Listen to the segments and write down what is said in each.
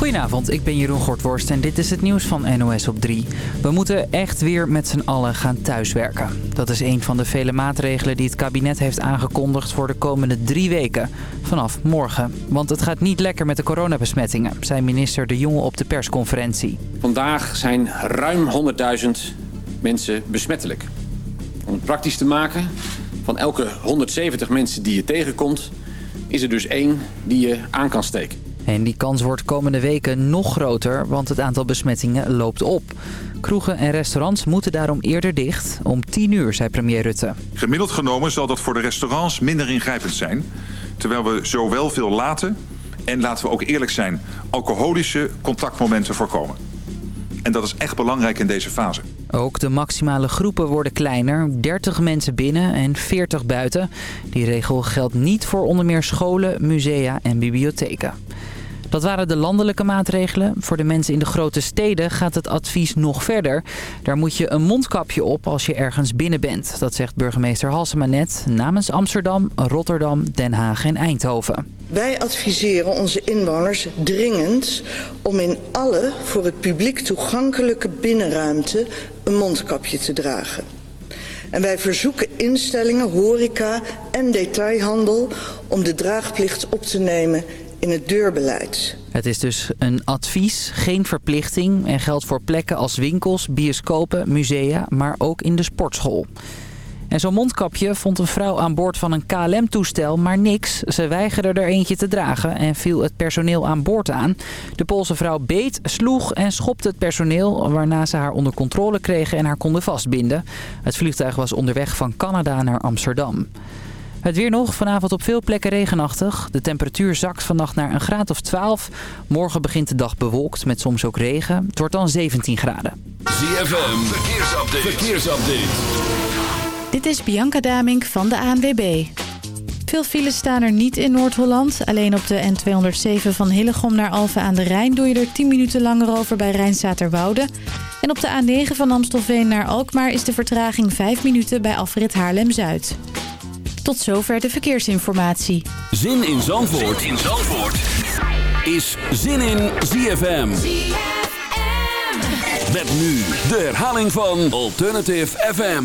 Goedenavond, ik ben Jeroen Gortworst en dit is het nieuws van NOS op 3. We moeten echt weer met z'n allen gaan thuiswerken. Dat is een van de vele maatregelen die het kabinet heeft aangekondigd voor de komende drie weken. Vanaf morgen. Want het gaat niet lekker met de coronabesmettingen, zei minister De Jonge op de persconferentie. Vandaag zijn ruim 100.000 mensen besmettelijk. Om het praktisch te maken, van elke 170 mensen die je tegenkomt... is er dus één die je aan kan steken. En die kans wordt komende weken nog groter, want het aantal besmettingen loopt op. Kroegen en restaurants moeten daarom eerder dicht. Om 10 uur, zei premier Rutte. Gemiddeld genomen zal dat voor de restaurants minder ingrijpend zijn. Terwijl we zowel veel laten en, laten we ook eerlijk zijn, alcoholische contactmomenten voorkomen. En dat is echt belangrijk in deze fase. Ook de maximale groepen worden kleiner. 30 mensen binnen en 40 buiten. Die regel geldt niet voor onder meer scholen, musea en bibliotheken. Dat waren de landelijke maatregelen. Voor de mensen in de grote steden gaat het advies nog verder. Daar moet je een mondkapje op als je ergens binnen bent. Dat zegt burgemeester Halsema net namens Amsterdam, Rotterdam, Den Haag en Eindhoven. Wij adviseren onze inwoners dringend om in alle voor het publiek toegankelijke binnenruimte een mondkapje te dragen. En wij verzoeken instellingen, horeca en detailhandel om de draagplicht op te nemen in het deurbeleid. Het is dus een advies, geen verplichting en geldt voor plekken als winkels, bioscopen, musea, maar ook in de sportschool. En zo'n mondkapje vond een vrouw aan boord van een KLM-toestel maar niks. Ze weigerde er eentje te dragen en viel het personeel aan boord aan. De Poolse vrouw beet, sloeg en schopte het personeel... waarna ze haar onder controle kregen en haar konden vastbinden. Het vliegtuig was onderweg van Canada naar Amsterdam. Het weer nog, vanavond op veel plekken regenachtig. De temperatuur zakt vannacht naar een graad of 12. Morgen begint de dag bewolkt met soms ook regen. Het wordt dan 17 graden. ZFM, verkeersupdate. verkeersupdate. Dit is Bianca Damink van de ANWB. Veel files staan er niet in Noord-Holland. Alleen op de N207 van Hillegom naar Alphen aan de Rijn... doe je er 10 minuten langer over bij Rijnstaterwoude. En op de A9 van Amstelveen naar Alkmaar... is de vertraging 5 minuten bij afrit Haarlem-Zuid. Tot zover de verkeersinformatie. Zin in Zandvoort, zin in Zandvoort. is Zin in ZFM. Met nu de herhaling van Alternative FM.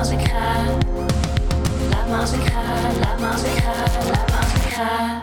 Als ik ga. Laat me als ik ga, laat me als ik ga, laat me als ik ga.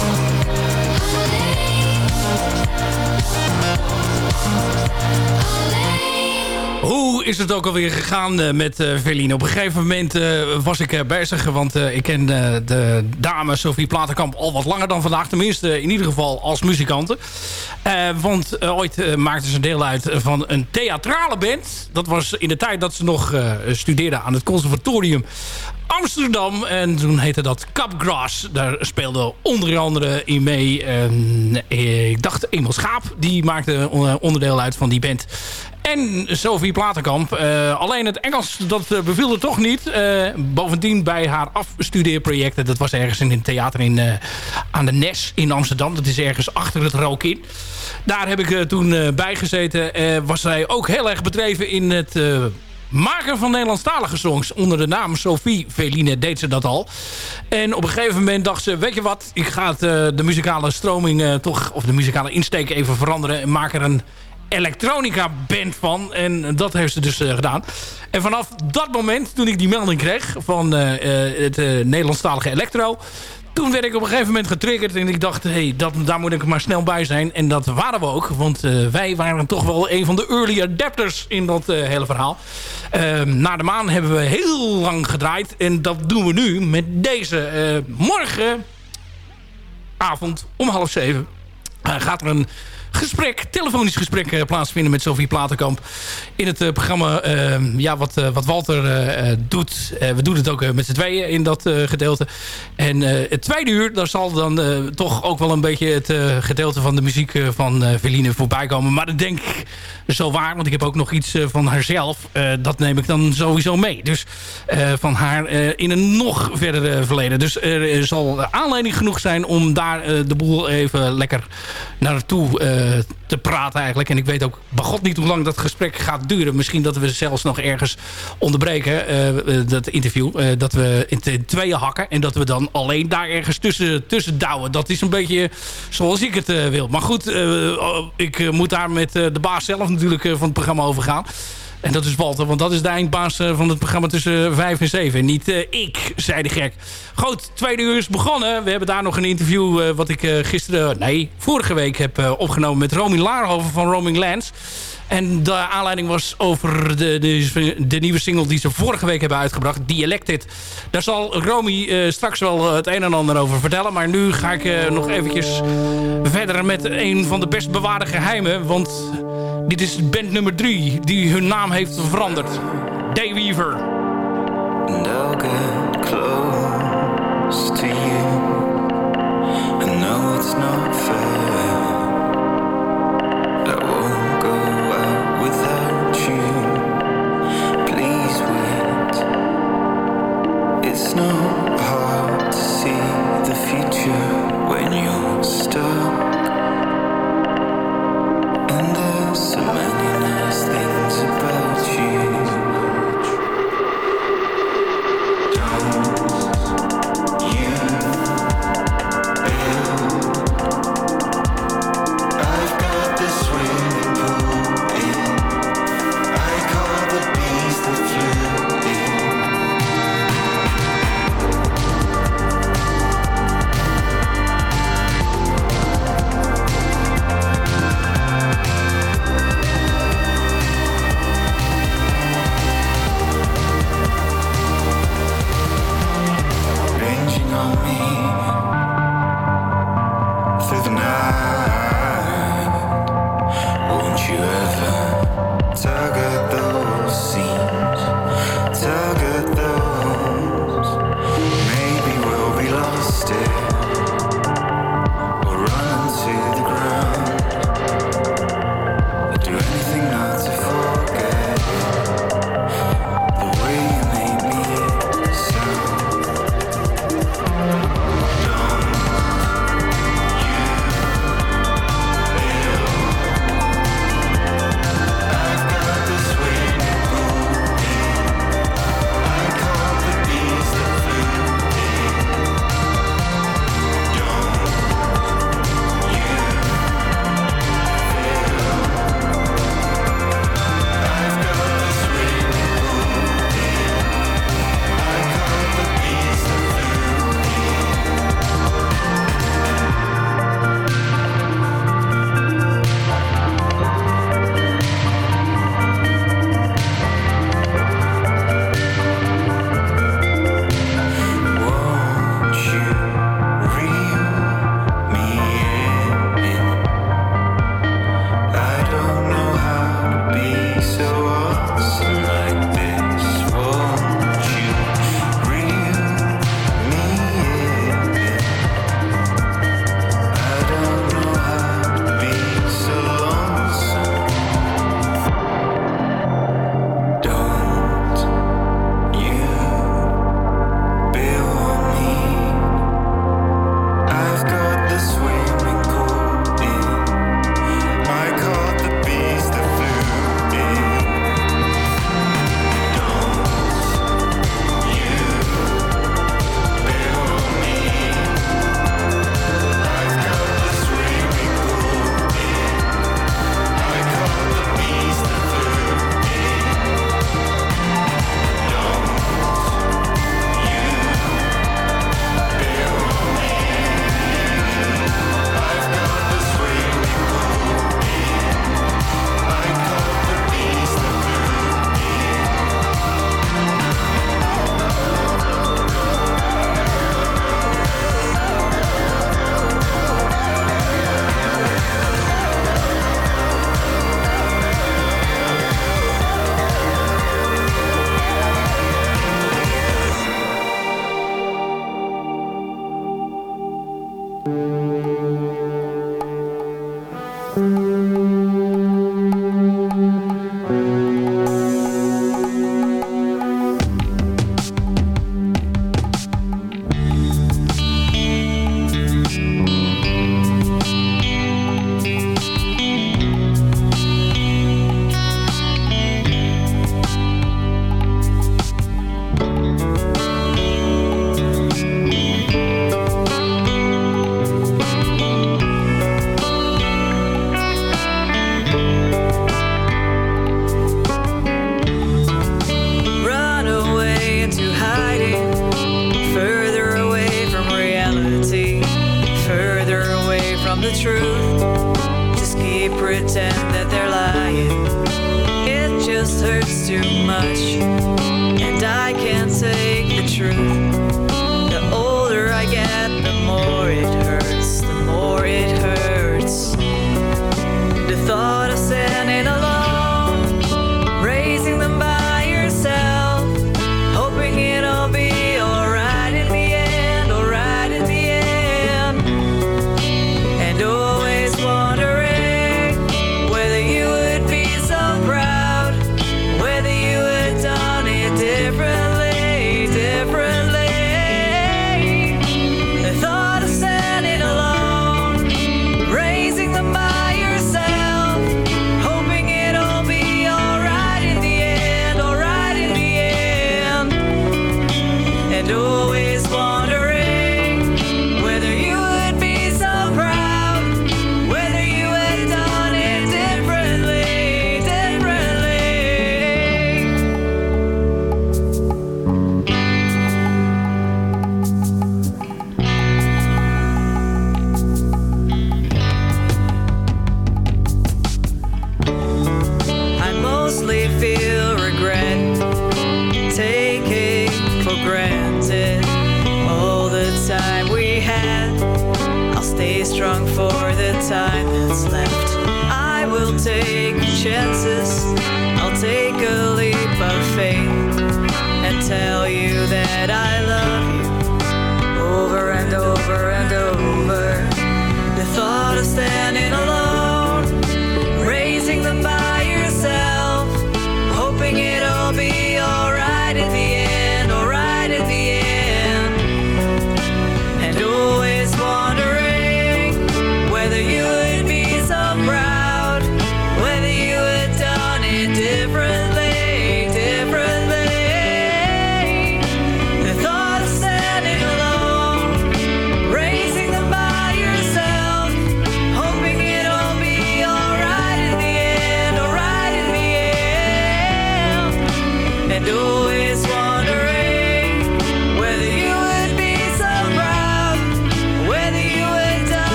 Alleen. only. Hoe is het ook alweer gegaan eh, met uh? Op een gegeven moment uh, was ik bezig, want ik ken de dame Sophie Platenkamp al wat langer dan vandaag. Tenminste, in ieder geval als muzikante. want ooit maakte ze deel uit van een theatrale band. Dat was in de tijd dat ze nog studeerde aan het conservatorium Amsterdam. En toen heette dat Capgrass. Daar speelde onder andere in mee. ik dacht Emil Schaap. Die maakte onderdeel uit van die band. En Sophie Platenkamp. Uh, alleen het Engels, dat uh, beviel er toch niet. Uh, bovendien bij haar afstudeerprojecten. Dat was ergens in een theater in, aan de Nes in Amsterdam. Dat is ergens achter het rook in. Daar heb ik toen bij gezeten. was zij ook heel erg bedreven in het maken van Nederlandstalige songs. Onder de naam Sophie Veline deed ze dat al. En op een gegeven moment dacht ze... weet je wat, ik ga het, de muzikale stroming toch... of de muzikale insteek even veranderen... en maak er een elektronica band van. En dat heeft ze dus uh, gedaan. En vanaf dat moment, toen ik die melding kreeg van uh, het uh, Nederlandstalige elektro... Toen werd ik op een gegeven moment getriggerd en ik dacht, hey, dat, daar moet ik maar snel bij zijn. En dat waren we ook, want wij waren toch wel een van de early adapters in dat hele verhaal. Ehm, naar de maan hebben we heel lang gedraaid en dat doen we nu met deze morgenavond om half zeven. gaat er een gesprek, telefonisch gesprek uh, plaatsvinden met Sophie Platenkamp. In het uh, programma uh, ja, wat, wat Walter doet. we doen het ook met z'n tweeën in dat gedeelte. En het tweede uur, daar zal dan toch ook wel een beetje het gedeelte van de muziek van Veline voorbij komen. Maar dat denk ik zo waar, want ik heb ook nog iets van haarzelf. dat neem ik dan sowieso mee. Dus van haar in een nog verder verleden. Dus er zal aanleiding genoeg zijn om daar de boel even lekker naartoe te praten eigenlijk. En ik weet ook bij god niet hoe lang dat gesprek gaat duren. Misschien dat we zelfs nog ergens onderbreken, uh, dat interview. Uh, dat we in, tweeën hakken. En dat we dan alleen daar ergens tussen, tussen douwen. Dat is een beetje zoals ik het wil. Maar goed, ik moet daar met de baas zelf natuurlijk van het programma over gaan. En dat is Walter, want dat is de eindbaas eh, van het programma tussen 5 en 7. Niet uh, ik, zei de gek. Goed, tweede uur is begonnen. We hebben daar nog een interview wat ik gisteren, nee, vorige week heb opgenomen met Romy Laarhoven van Roaming Lands. En de aanleiding was over de, de, de, nieuwe single die ze vorige week hebben uitgebracht, Dialected. Daar zal Romy straks wel het een en ander over vertellen. Maar nu ga ik nog eventjes verder met een van de best bewaarde geheimen. Want dit is band nummer 3 die hun naam heeft veranderd. Dayweaver. And I'll get close to you. I know it's not fair.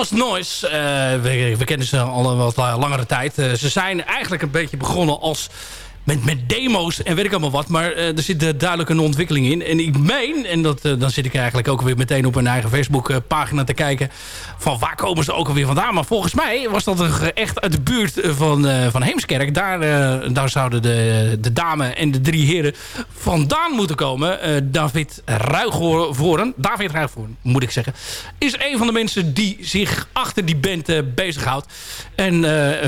Lost Noise. Uh, we, we, kennen ze al een wat langere tijd. Uh, ze zijn eigenlijk een beetje begonnen als met, met demo's en weet ik allemaal wat. Maar uh, er zit duidelijk een ontwikkeling in. En ik meen, en dat, dan zit ik eigenlijk ook weer meteen op mijn eigen Facebook pagina te kijken... van waar komen ze ook alweer vandaan. Maar volgens mij was dat echt uit de buurt van, van Heemskerk. Daar, daar zouden de, de dame en de drie heren vandaan moeten komen. David Ruigovoren, David Ruigovoren moet ik zeggen... is een van de mensen die zich achter die band bezighoudt. En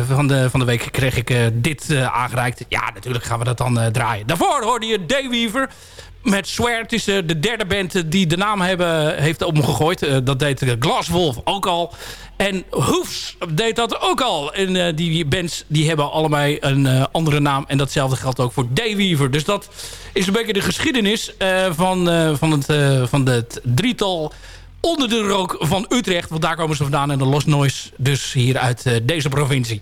van, de, van de week kreeg ik dit aangereikt. Ja, natuurlijk gaan we dat dan uh, draaien. Daarvoor hoorde je Dayweaver met. Het is uh, de derde band uh, die de naam hebben, heeft omgegooid. Uh, dat deed Glaswolf ook al. En Hoofs deed dat ook al. En die bands die hebben allebei een andere naam. En datzelfde geldt ook voor Dayweaver. Dus dat is een beetje de geschiedenis van, van, het, van het drietal onder de rook van Utrecht. Want daar komen ze vandaan. En de Lost Noise dus hier uit uh, deze provincie.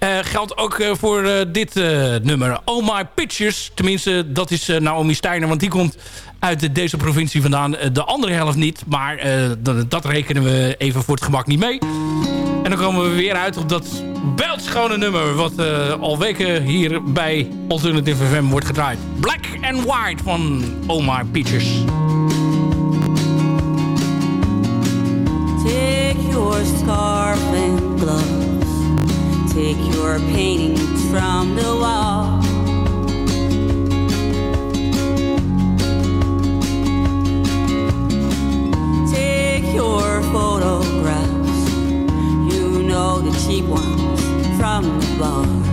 Uh, geldt ook uh, voor dit nummer. Oh My Pictures. Tenminste, dat is Naomi Steiner. Want die komt uit deze provincie vandaan. de andere helft niet. Maar dat, dat, rekenen we even voor het gemak niet mee. En dan komen we weer uit op dat beeldschone nummer. Wat al weken hier bij Alternative FM wordt gedraaid. Black and White van Oh My Pictures. Take your scarf and gloves. Take your paintings from the wall. Take your photographs. You know the cheap ones from the bar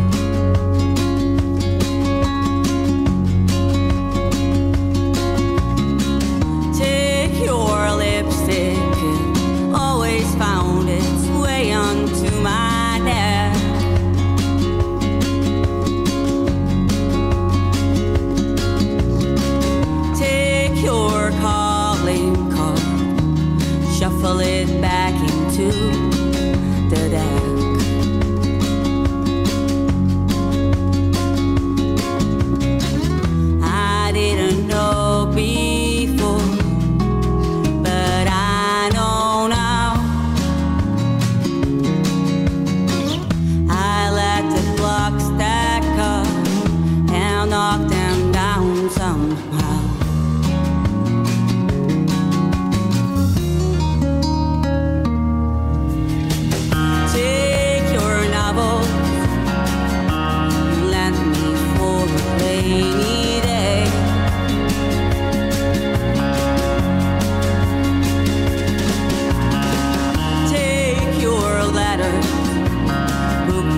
found its way onto my neck. Take your calling card, shuffle it back.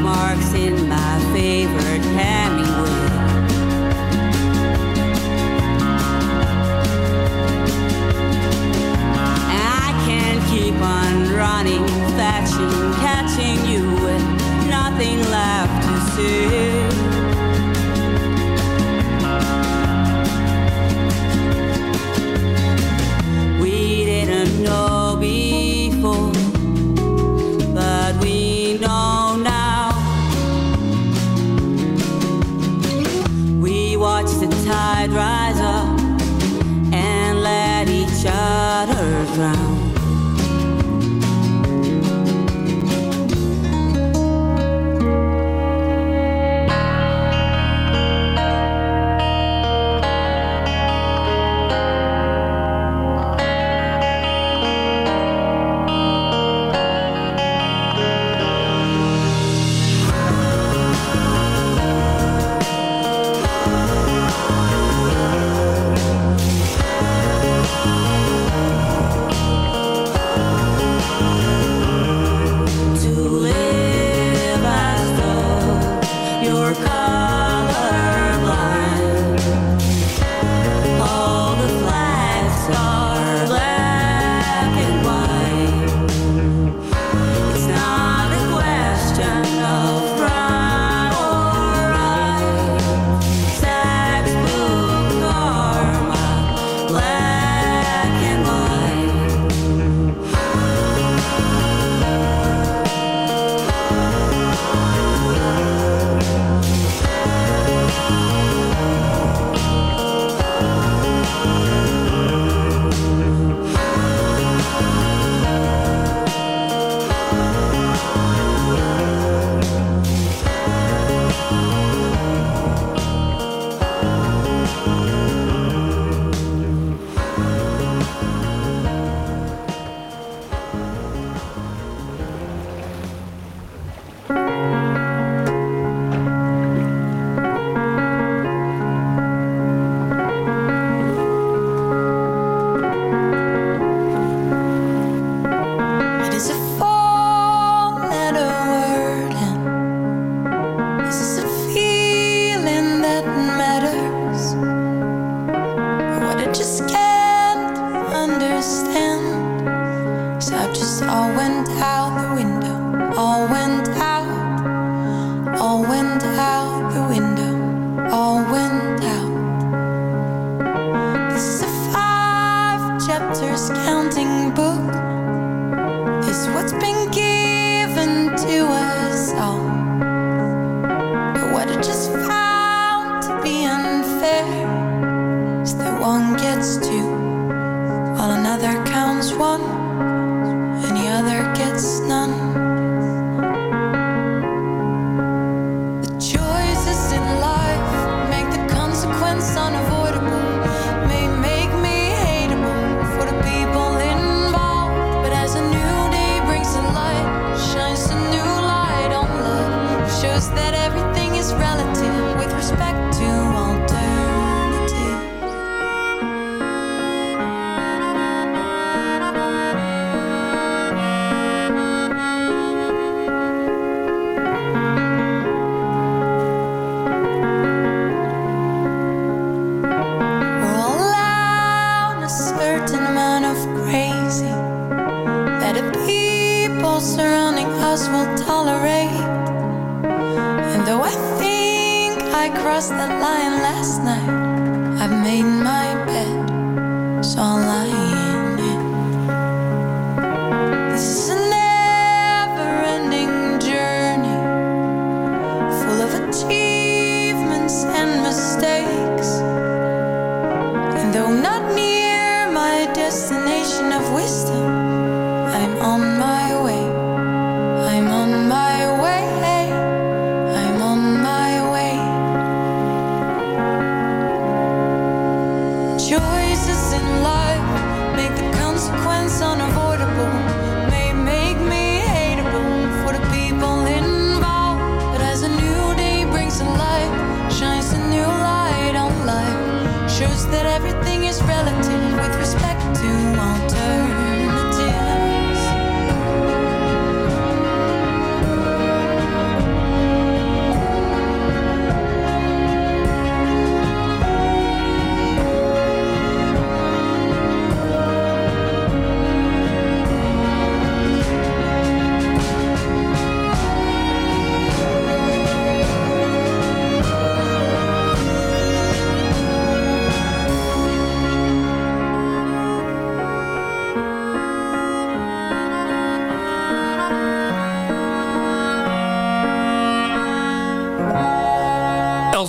marks in my favorite Hemingway. I can't keep on running, thatching, catching you with nothing left to say.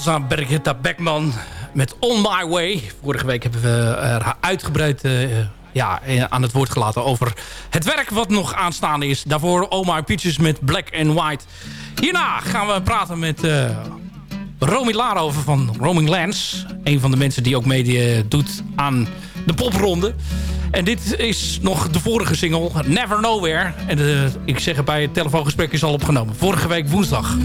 Elsa Bergetta Beckman met On My Way. Vorige week hebben we er uitgebreid eh, ja, eh, aan het woord gelaten over het werk wat nog aanstaande is. Daarvoor My Peaches met Black and White. Hierna gaan we praten met uh, Romy Larover van Roaming Lands. Een van de mensen die ook mee doet aan de popronde. En dit is nog de vorige single, Never Nowhere. En ik zeg het bij het telefoongesprek is al opgenomen. Vorige week woensdag.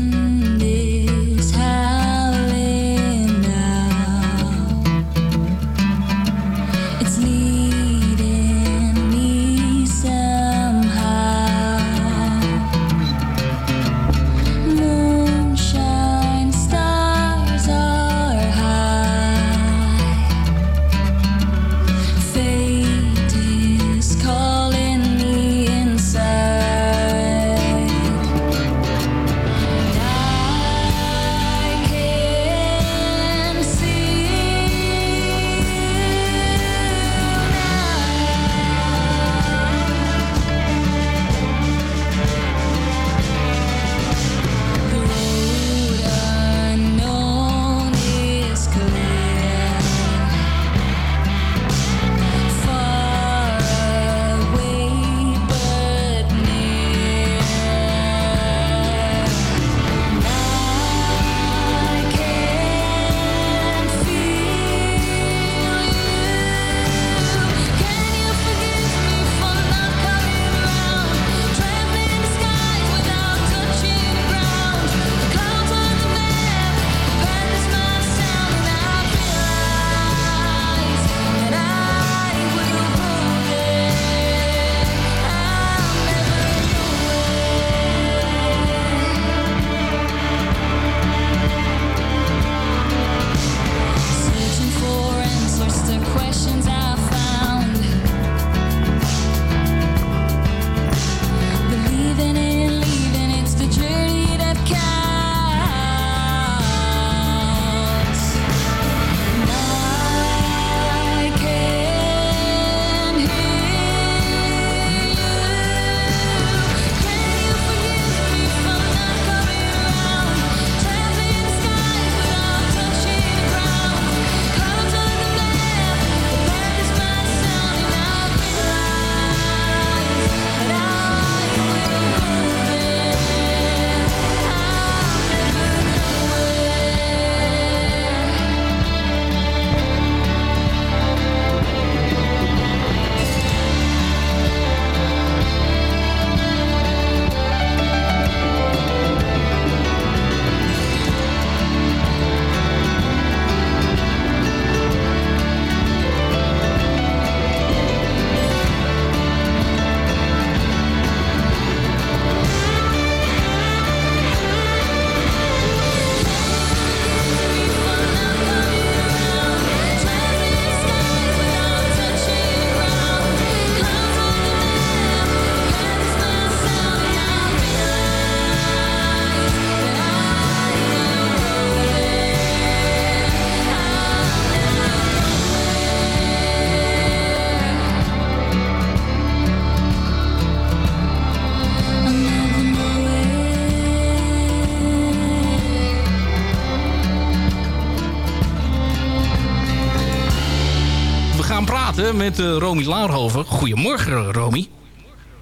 Met uh, Romy Laarhoven. Goedemorgen, Romy.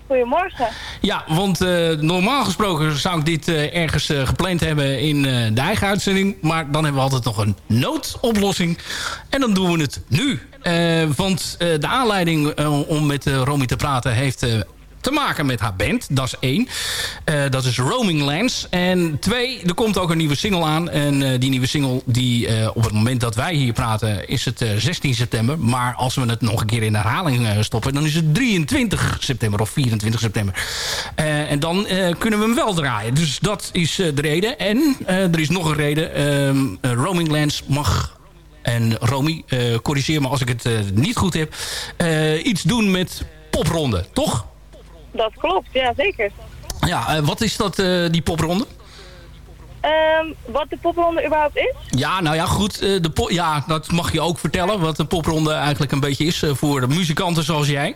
Goedemorgen. Ja, want uh, normaal gesproken zou ik dit uh, ergens gepland hebben in de eigen uitzending. Maar dan hebben we altijd nog een noodoplossing. En dan doen we het nu. want de aanleiding om met Romy te praten heeft te maken met haar band. Dat is één. Uh, dat is Roaming Lands. En twee, er komt ook een nieuwe single aan. En uh, die nieuwe single, die uh, op het moment dat wij hier praten, is het 16 september. Maar als we het nog een keer in herhaling stoppen, dan is het 23 september of 24 september. en dan kunnen we hem wel draaien. Dus dat is de reden. En er is nog een reden. Ehm, Roaming Lands mag en Romy, corrigeer me als ik het niet goed heb... iets doen met popronde, toch? Dat klopt, ja zeker. Ja, uh, wat is dat, uh, die popronde? Um, wat de popronde überhaupt is? Ja, nou ja, goed. Uh, de ja, dat mag je ook vertellen. Wat de popronde eigenlijk een beetje is voor de muzikanten zoals jij.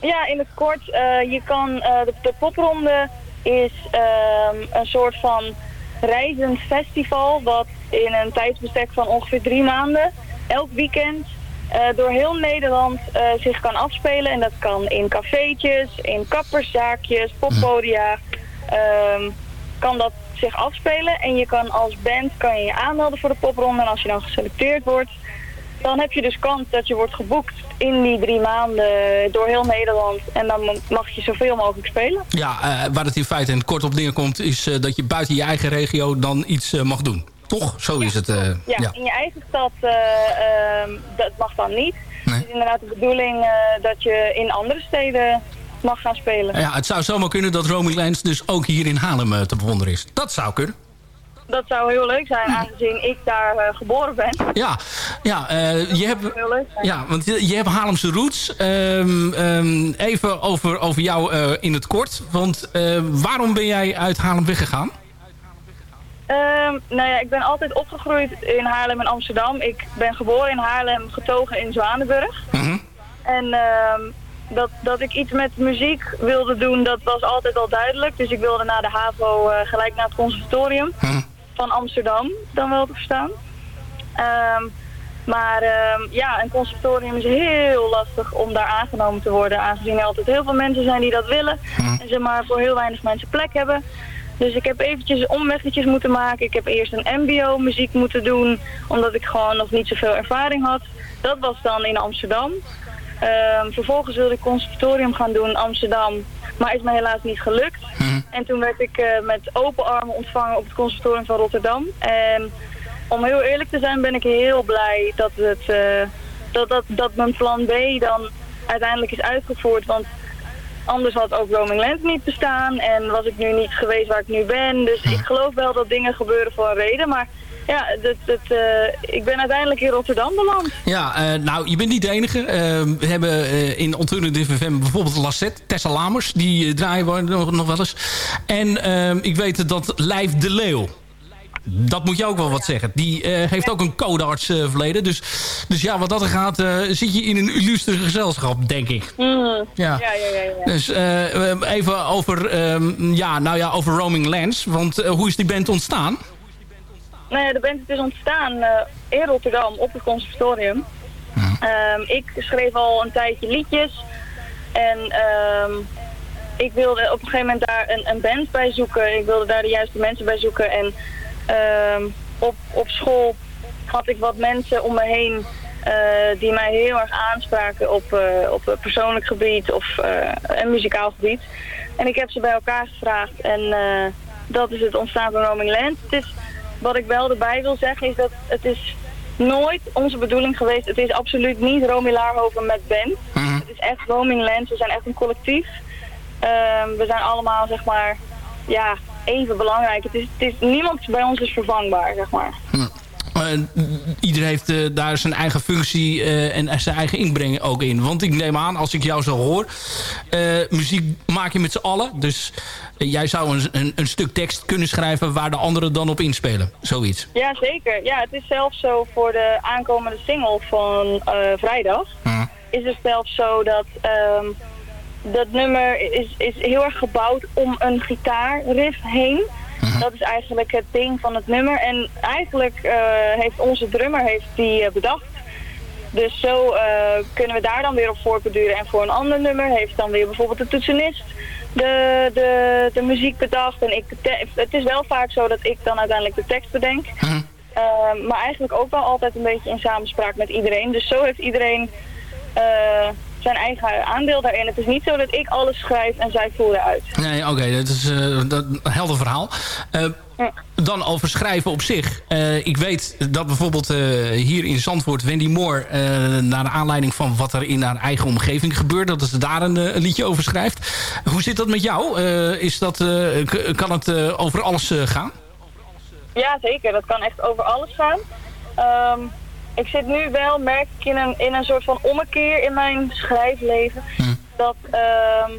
Ja, in het kort. je kan, de, de, popronde is um, een soort van reizend festival wat in een tijdsbestek van ongeveer drie maanden elk weekend eh, door heel Nederland eh, zich kan afspelen. En dat kan in cafeetjes, in kapperszaakjes, poppodia. ehm, kan dat zich afspelen. En je kan als band kan je, je aanmelden voor de popronde. En als je dan geselecteerd wordt, dan heb je dus kans dat je wordt geboekt in die drie maanden door heel Nederland. En dan mag je zoveel mogelijk spelen. Ja, eh, waar het in feite en kort op neerkomt... is eh, dat je buiten je eigen regio dan iets mag doen. Toch? Zo is het. eh, Ja, ja. in je eigen stad, eh, ehm, dat mag dan niet. Het is inderdaad de bedoeling eh, dat je in andere steden mag gaan spelen. Ja, het zou zomaar kunnen dat Roaming Lands dus ook hier in Haarlem te bewonderen is. Dat zou kunnen. Dat zou heel leuk zijn, aangezien ik daar geboren ben. Ja, ja, eh, je hebt, ja want je, je hebt Haarlemse roots. Ehm, ehm, even over, over jou in het kort. Want waarom ben jij uit Haarlem weggegaan? Ehm, nou ja, ik ben altijd opgegroeid in Haarlem en Amsterdam. Ik ben geboren in Haarlem, getogen in Zwanenburg. En ehm, dat, dat ik iets met muziek wilde doen, dat was altijd al duidelijk. Dus ik wilde na de HAVO eh, gelijk naar het conservatorium van Amsterdam, dan wel te verstaan. Ehm, maar ja, een conservatorium is heel lastig om daar aangenomen te worden. Aangezien er altijd heel veel mensen zijn die dat willen. En ze maar voor heel weinig mensen plek hebben. Dus ik heb eventjes omweggetjes moeten maken. Ik heb eerst een mbo muziek moeten doen. Omdat ik gewoon nog niet zoveel ervaring had. Dat was dan in Amsterdam. Ehm, vervolgens wilde ik conservatorium gaan doen in Amsterdam. Maar is me helaas niet gelukt. En toen werd ik eh, met open armen ontvangen op het conservatorium van Rotterdam. En om heel eerlijk te zijn ben ik heel blij dat, het, eh, dat, dat, dat mijn plan B dan uiteindelijk is uitgevoerd. Want anders had ook Roaming Land niet bestaan. En was ik nu niet geweest waar ik nu ben. Dus ik geloof wel dat dingen gebeuren voor een reden. Maar ja, dat, eh, ik ben uiteindelijk in Rotterdam beland. Ja, eh, nou, je bent niet de enige. Eh, we hebben in Alternative FM bijvoorbeeld Lassette, Tessa Lamers. Die draaien we nog, nog wel eens. En ik weet dat Lijf de Leeuw... Dat moet je ook wel wat zeggen. Die eh, heeft ook een codearts eh, verleden. Dus, dus ja, wat dat er gaat, eh, zit je in een illustre gezelschap, denk ik. Mhm. Ja. ja, ja, ja. ja. Dus even over, ehm, ja, nou ja, over Roaming Lands. Want hoe is die band ontstaan? Nou ja, de band is dus ontstaan in Rotterdam op het conservatorium. Ehm, ik schreef al een tijdje liedjes. En ehm, ik wilde op een gegeven moment daar een, een band bij zoeken. Ik wilde daar de juiste mensen bij zoeken. En ehm, op, op school had ik wat mensen om me heen eh, die mij heel erg aanspraken op, eh, op persoonlijk gebied of eh, een muzikaal gebied. En ik heb ze bij elkaar gevraagd en eh, dat is het ontstaan van Roaming Land. Het is, wat ik wel erbij wil zeggen is dat het is nooit onze bedoeling geweest. Het is absoluut niet Romy Laarhoven met band. Het is echt Roaming Land. We zijn echt een collectief. Ehm, we zijn allemaal zeg maar ja, even belangrijk. Het is, het is, niemand bij ons is vervangbaar zeg maar. Ieder heeft eh, daar zijn eigen functie eh, en zijn eigen inbreng ook in. Want ik neem aan, als ik jou zo hoor... muziek maak je met z'n allen. Dus jij zou een, een, een stuk tekst kunnen schrijven... waar de anderen dan op inspelen. Zoiets. Ja, zeker. Ja, het is zelfs zo voor de aankomende single van vrijdag. Is het zelfs zo dat ehm, dat nummer is, is heel erg gebouwd om een gitaarriff heen. Dat is eigenlijk het ding van het nummer. En eigenlijk eh, heeft onze drummer heeft die eh, bedacht. Dus zo eh, kunnen we daar dan weer op voortborduren. En voor een ander nummer heeft dan weer bijvoorbeeld de toetsenist de, de, de muziek bedacht. En ik, de het is wel vaak zo dat ik dan uiteindelijk de tekst bedenk. Eh, maar eigenlijk ook wel altijd een beetje in samenspraak met iedereen. Dus zo heeft iedereen zijn eigen aandeel daarin. Het is niet zo dat ik alles schrijf en zij voeren uit. Nee, oké, dat is eh, dat, een helder verhaal. Eh, dan over schrijven op zich. Eh, ik weet dat bijvoorbeeld eh, hier in Zandvoort Wendy Moore... eh, naar de aanleiding van wat er in haar eigen omgeving gebeurt... dat ze daar een, eh, een liedje over schrijft. Hoe zit dat met jou? Eh, is dat, eh, kan het eh, over alles eh, gaan? Ja, zeker. Dat kan echt over alles gaan. Ehm, ik zit nu wel, merk ik, in een, in een soort van ommekeer in mijn schrijfleven. Dat ehm,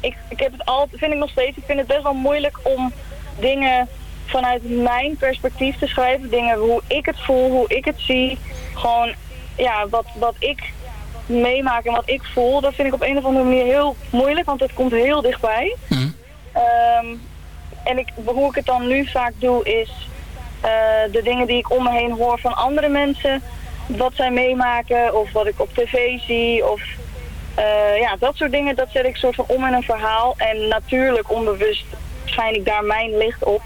ik, ik heb het altijd, vind ik nog steeds, ik vind het best wel moeilijk om dingen vanuit mijn perspectief te schrijven. Dingen hoe ik het voel, hoe ik het zie. Gewoon, ja, wat, wat ik meemaak en wat ik voel, dat vind ik op een of andere manier heel moeilijk, want het komt heel dichtbij. Ehm, en ik, hoe ik het dan nu vaak doe is eh, de dingen die ik om me heen hoor van andere mensen. Wat zij meemaken of wat ik op tv zie of eh, ja, dat soort dingen. Dat zet ik soort van om in een verhaal. En natuurlijk onbewust schijn ik daar mijn licht op.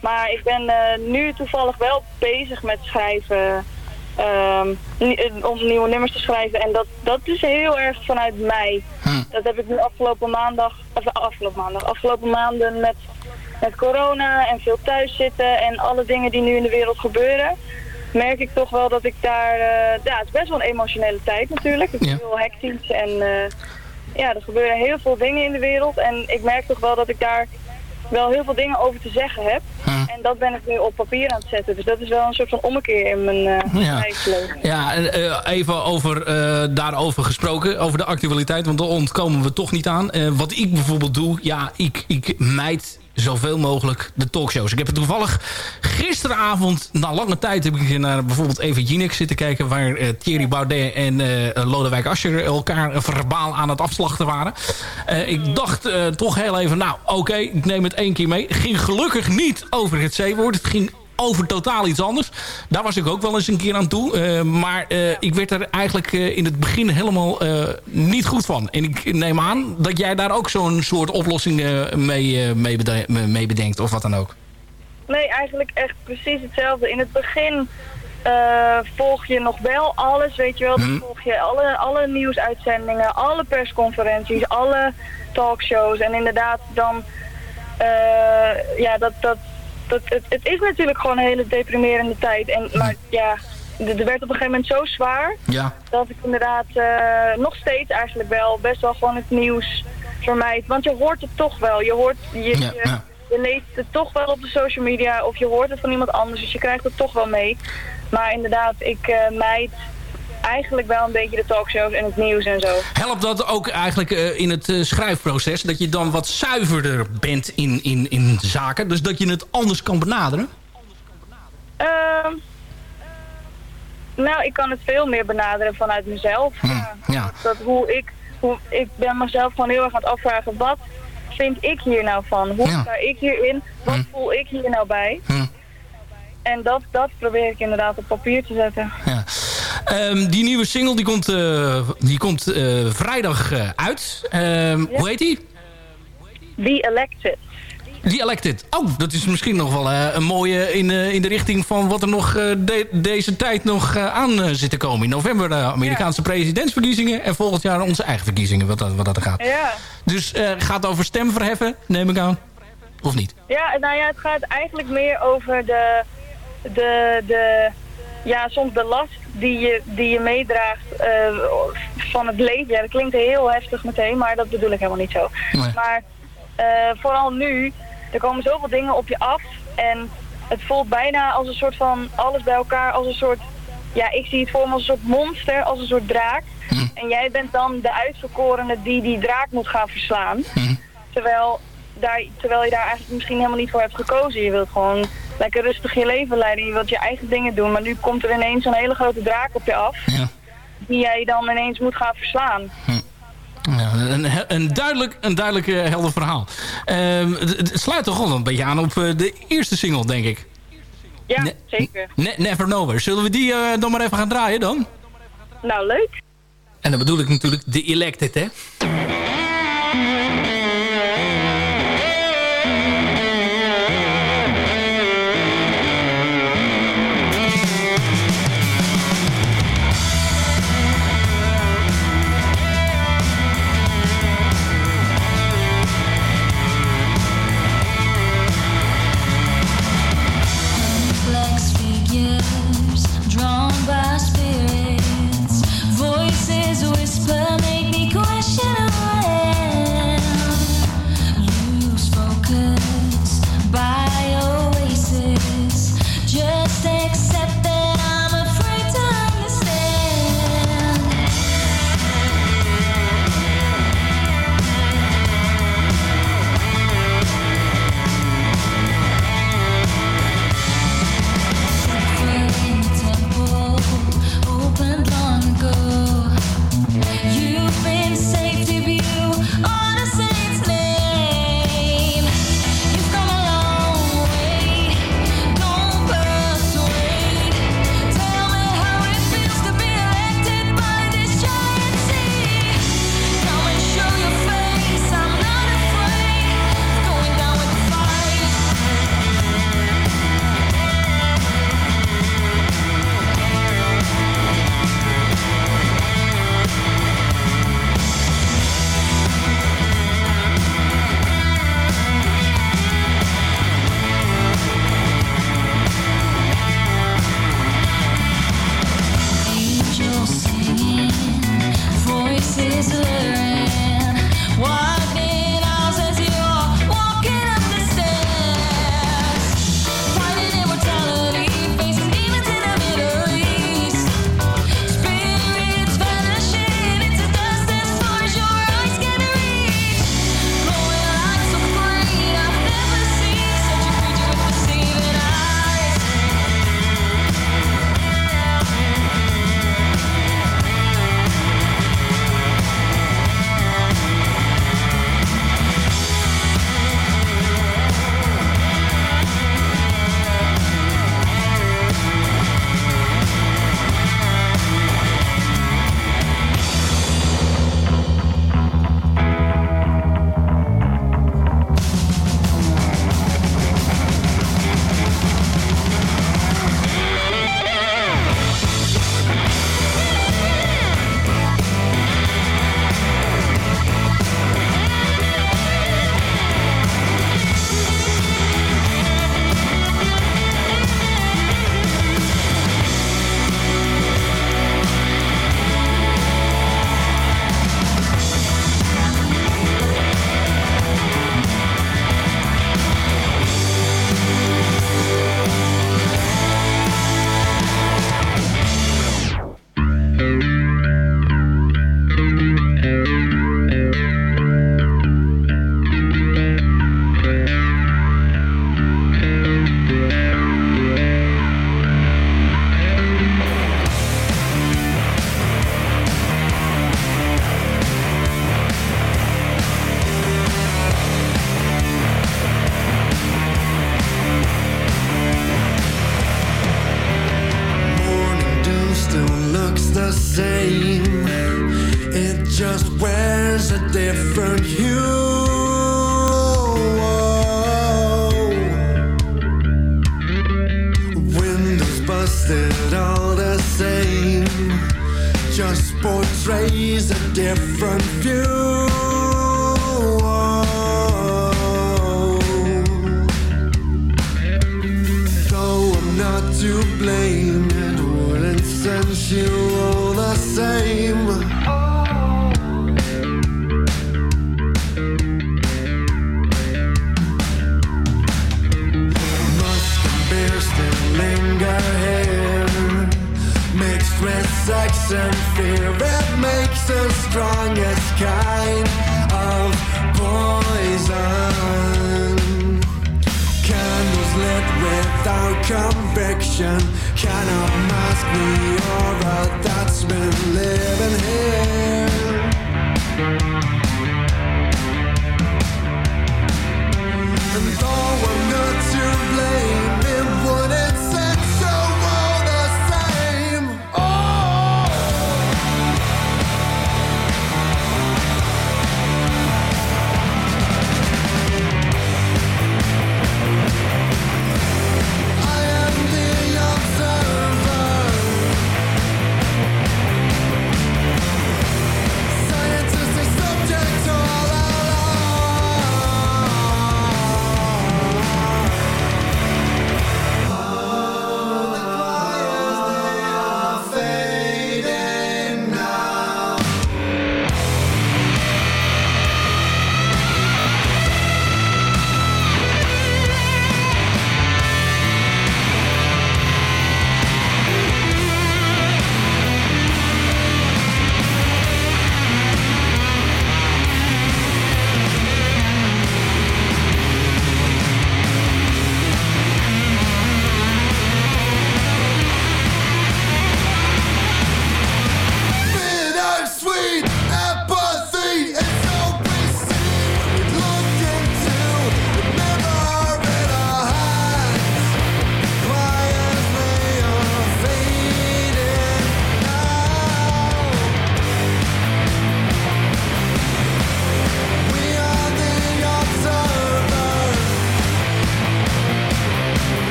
Maar ik ben eh, nu toevallig wel bezig met schrijven. ehm, eh, om nieuwe nummers te schrijven. En dat, dat is heel erg vanuit mij. Dat heb ik nu afgelopen maandag, of afgelopen maandag, afgelopen maanden met, met corona en veel thuis zitten en alle dingen die nu in de wereld gebeuren. Merk ik toch wel dat ik daar, eh, ja het is best wel een emotionele tijd natuurlijk. Het is heel hectisch en eh, ja, er gebeuren heel veel dingen in de wereld. En ik merk toch wel dat ik daar wel heel veel dingen over te zeggen heb. En dat ben ik nu op papier aan het zetten. Dus dat is wel een soort van ommekeer in mijn eh Ja. Ja, en, even over, daarover gesproken, over de actualiteit, want daar ontkomen we toch niet aan. Wat ik bijvoorbeeld doe, ja, ik, ik mijd zoveel mogelijk de talkshows. Ik heb het toevallig gisteravond, na lange tijd, heb ik naar bijvoorbeeld Jinek zitten kijken... waar eh, Thierry Baudet en eh, Lodewijk Asscher elkaar verbaal aan het afslachten waren. Eh, ik dacht toch heel even, nou oké, ik neem het één keer mee. Ging gelukkig niet over het C-woord. Het ging over totaal iets anders. Daar was ik ook wel eens een keer aan toe. Eh, maar eh, ik werd er eigenlijk eh, in het begin helemaal niet goed van. En ik neem aan dat jij daar ook zo'n soort oplossing mee, mee, bede- mee bedenkt. Of wat dan ook. Nee, eigenlijk echt precies hetzelfde. In het begin volg je nog wel alles, weet je wel. Dan volg je alle, alle nieuwsuitzendingen, alle persconferenties, alle talkshows. En inderdaad, dan... ja, dat... dat, dat het, het is natuurlijk gewoon een hele deprimerende tijd. En, maar ja, er werd op een gegeven moment zo zwaar... Ja. dat ik inderdaad eh, nog steeds eigenlijk wel best wel gewoon het nieuws vermijd. Want je hoort het toch wel. Je, hoort, je, Ja, je, ja. je leest het toch wel op de social media of je hoort het van iemand anders. Dus je krijgt het toch wel mee. Maar inderdaad, ik eh mijd eigenlijk wel een beetje de talkshows en het nieuws en zo. Helpt dat ook eigenlijk eh, in het eh, schrijfproces? Dat je dan wat zuiverder bent in, in, in zaken? Dus dat je het anders kan benaderen? Ehm, nou, ik kan het veel meer benaderen vanuit mezelf. Ja. Ja. Dat hoe ik, hoe, ik ben mezelf gewoon heel erg aan het afvragen, wat vind ik hier nou van? Hoe Ja. sta ik hierin? Wat voel ik hier nou bij? Hm. En dat, dat probeer ik inderdaad op papier te zetten. Ja. Ehm, die nieuwe single die komt, eh, die komt eh, vrijdag eh, uit. Ehm, Hoe heet die? The Elected. The Elected. Oh, dat is misschien nog wel een mooie in, in de richting van wat er nog de- deze tijd nog aan zit te komen. In november de Amerikaanse presidentsverkiezingen en volgend jaar onze eigen verkiezingen, wat dat, wat dat er gaat. Ja. Dus gaat over stem verheffen, neem ik aan. Of niet? Ja, nou ja, het gaat eigenlijk meer over de, de, de ja, soms de last die je, die je meedraagt eh, van het leven. Ja, dat klinkt heel heftig meteen, maar dat bedoel ik helemaal niet zo. Nee. Maar eh, vooral nu, er komen zoveel dingen op je af en het voelt bijna als een soort van alles bij elkaar, als een soort, ja, ik zie het voor me als een soort monster, als een soort draak. En jij bent dan de uitverkorene die die draak moet gaan verslaan. Terwijl, daar, terwijl je daar eigenlijk misschien helemaal niet voor hebt gekozen. Je wilt gewoon lekker rustig je leven leiden. Je wilt je eigen dingen doen. Maar nu komt er ineens een hele grote draak op je af. Die jij dan ineens moet gaan verslaan. Ja, een, een, duidelijk, een duidelijk eh, helder verhaal. Ehm, het, het sluit toch wel een beetje aan op eh, de eerste single, denk ik. Ja, Ne- zeker. Ne- Never Nowhere. Zullen we die eh, dan maar even gaan draaien dan? Nou, leuk. En dan bedoel ik natuurlijk de Elected, hè?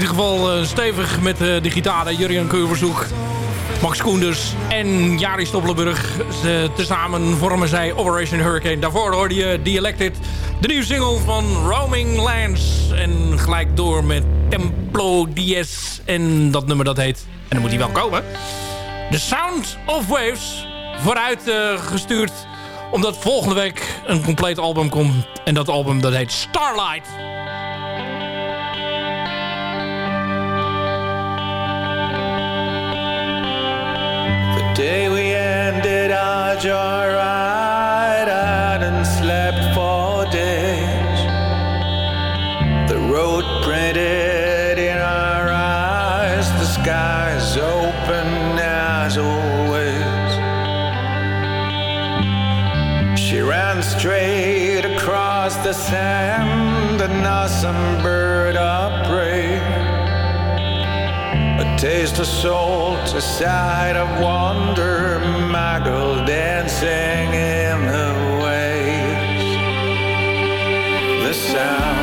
Ieder geval eh, stevig met eh, de gitaren. Jurjen Keurverzoek, Max Koenders en Jari Stoppelburg. Tezamen vormen zij Operation Hurricane. Daarvoor hoorde je Dialected, de nieuwe single van Roaming Lands. En gelijk door met Templo Dies. En dat nummer dat heet, en dan moet hij wel komen... The Sound of Waves vooruit eh, gestuurd. Omdat volgende week een compleet album komt. En dat album dat heet Starlight. Day we ended our joyride, I hadn't slept for days. The road printed in our eyes, the skies open as always. She ran straight across the sand, an awesome bird of taste the salt, a sight of wonder, my girl dancing in the waves. The sound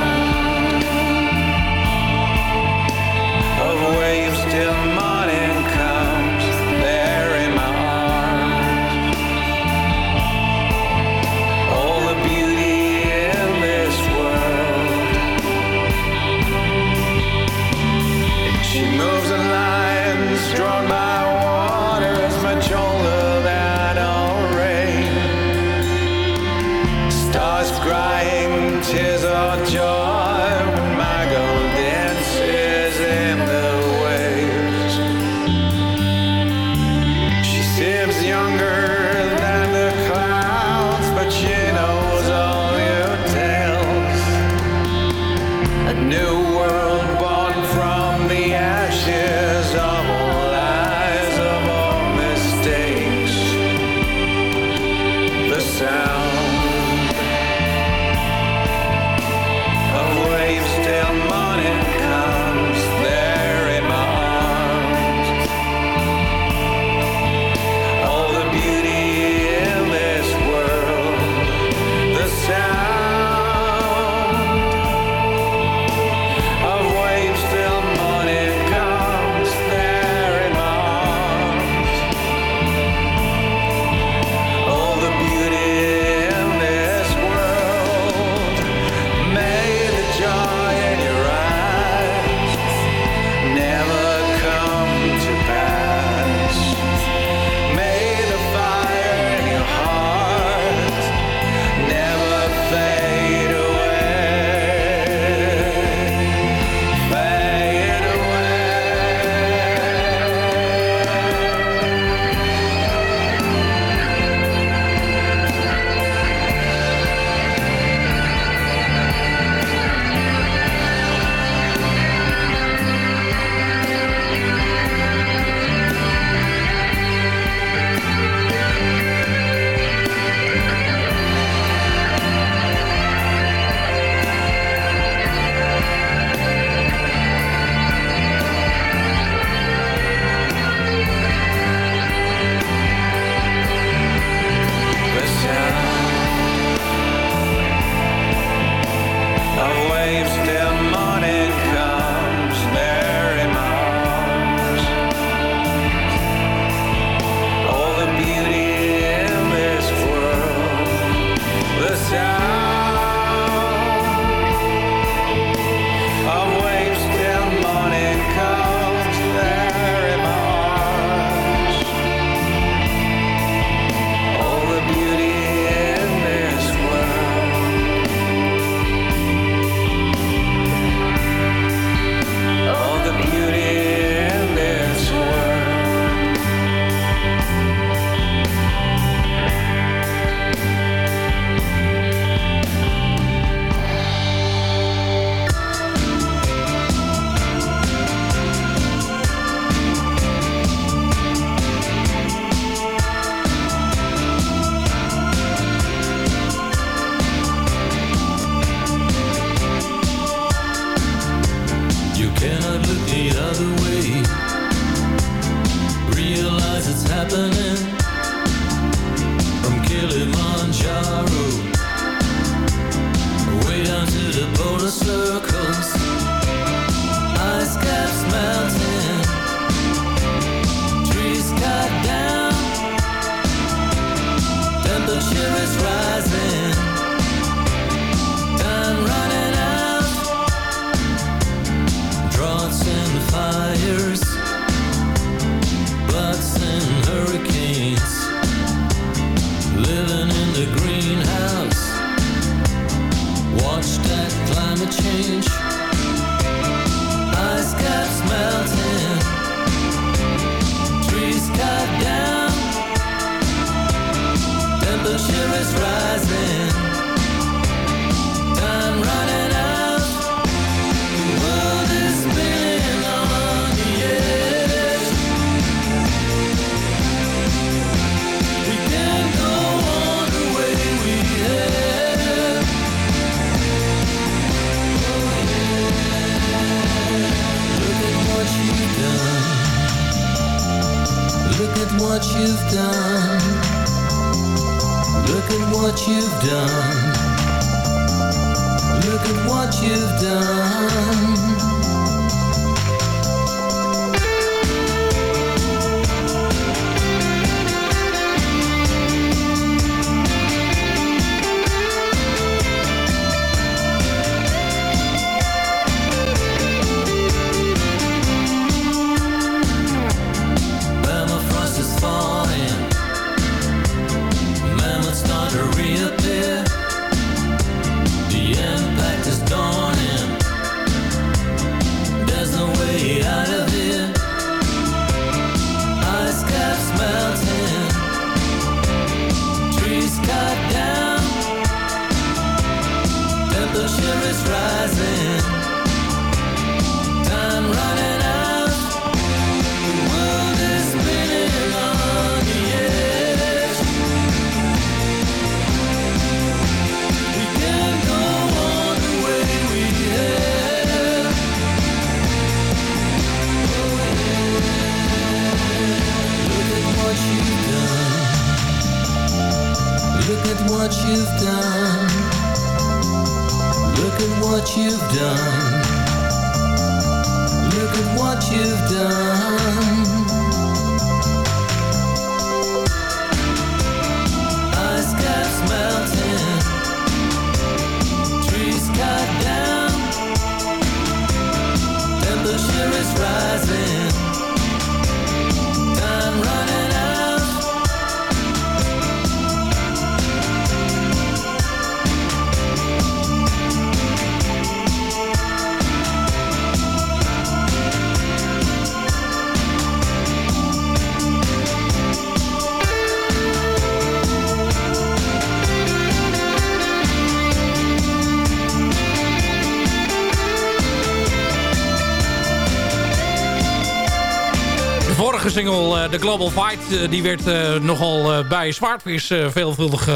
eh, The Global Fight, eh, die werd eh, nogal bij Zwaardvis veelvuldig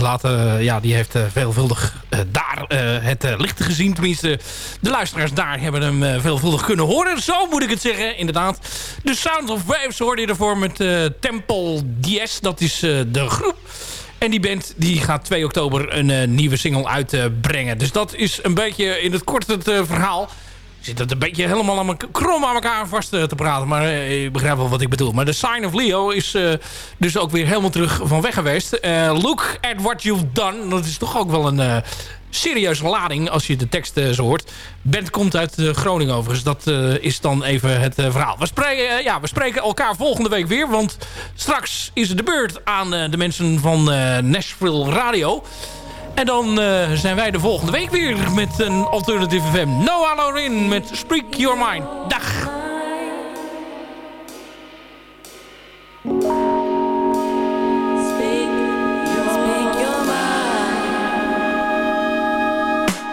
laten... ja, die heeft veelvuldig daar het licht gezien. Tenminste, de luisteraars daar hebben hem veelvuldig kunnen horen. Zo moet ik het zeggen, inderdaad. The Sound of Waves hoorde je ervoor met Temple DS. Dat is de groep. En die band die gaat 2 oktober een nieuwe single uitbrengen. dus dat is een beetje in het kort het verhaal zit het een beetje helemaal aan krom aan elkaar vast eh, te praten. Maar eh, je begrijpt wel wat ik bedoel. Maar de Sign of Leo is eh, dus ook weer helemaal terug van weg geweest. Look at what you've done. Dat is toch ook wel een serieuze lading als je de tekst zo hoort. Band komt uit Groningen overigens. Dat is dan even het verhaal. We spreken, ja, we spreken elkaar volgende week weer. Want straks is het de beurt aan de mensen van Nashville Radio. En dan eh, zijn wij de volgende week weer met een Alternative FM. Noah Lorin met Speak Your Mind. Dag!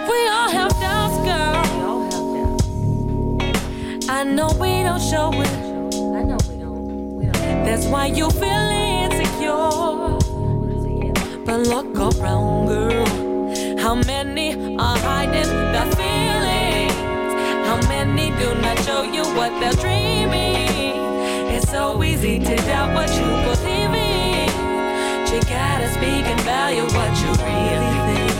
We all have doubts, girl. I know we don't show it. I know we don't. That's why you feel insecure. But look around, girl. How many are hiding their feelings? How many do not show you what they're dreaming? It's so easy to doubt what you believe in. You gotta speak and value what you really think.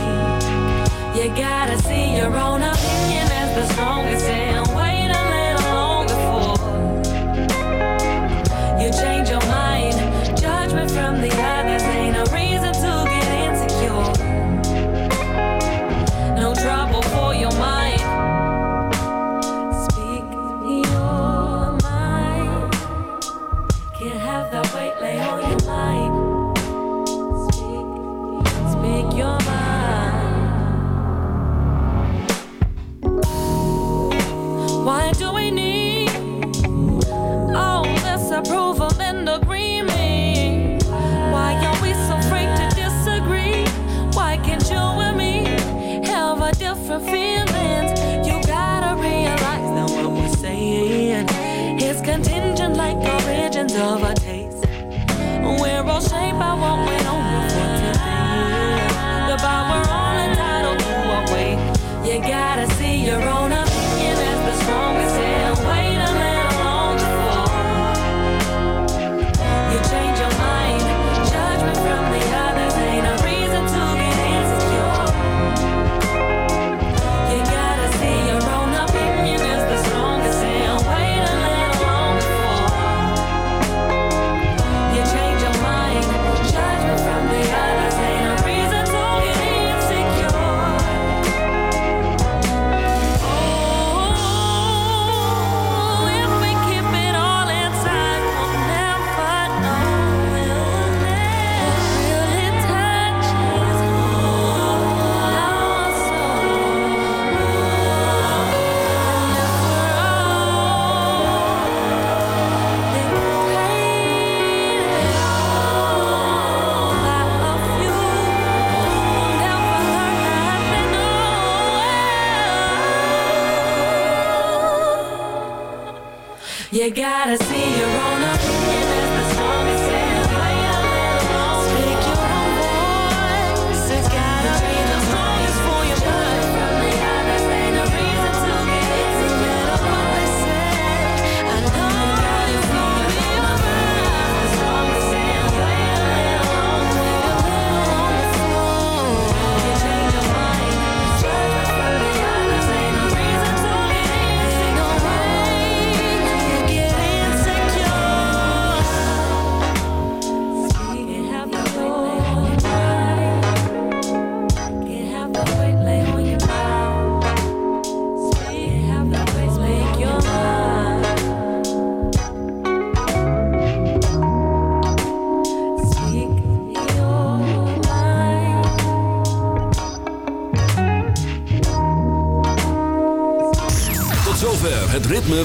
You gotta see your own opinion as the strongest and wait a little longer for you change you gotta see